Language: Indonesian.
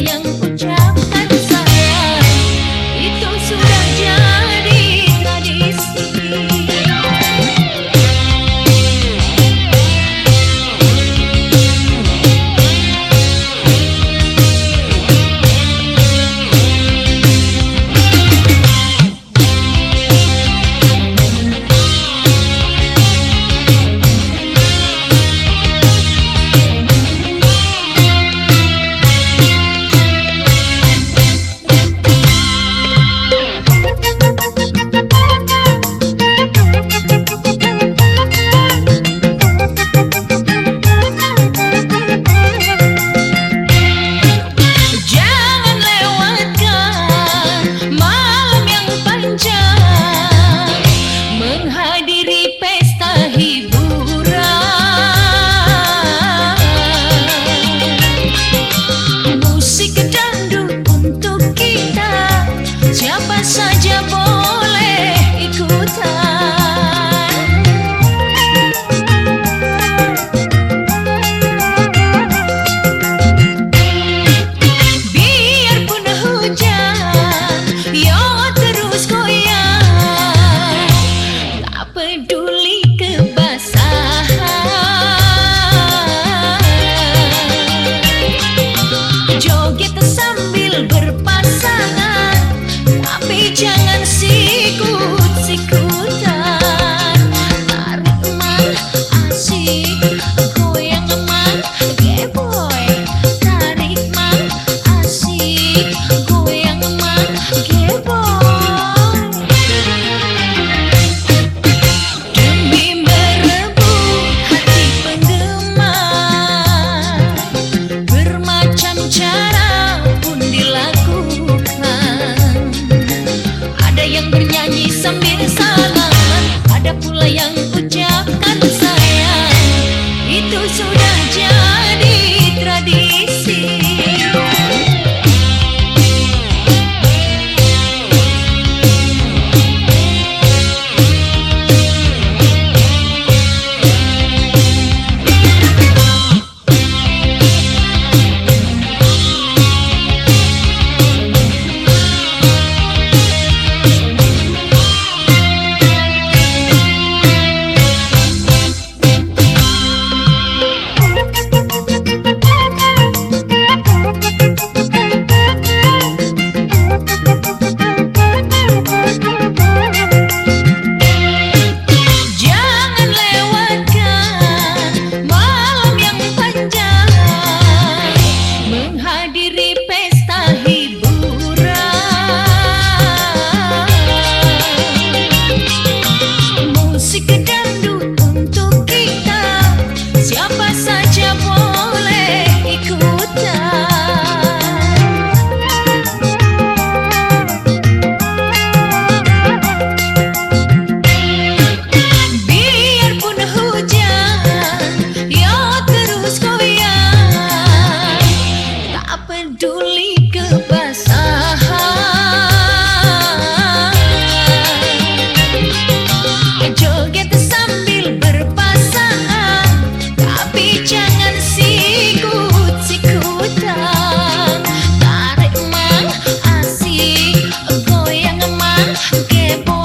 yang jangan sikut-sikutan peduli kebasahan. Joget sambil berpasangan Tapi jangan sikut-sikutan Tarik mang asik Goyang mang kepo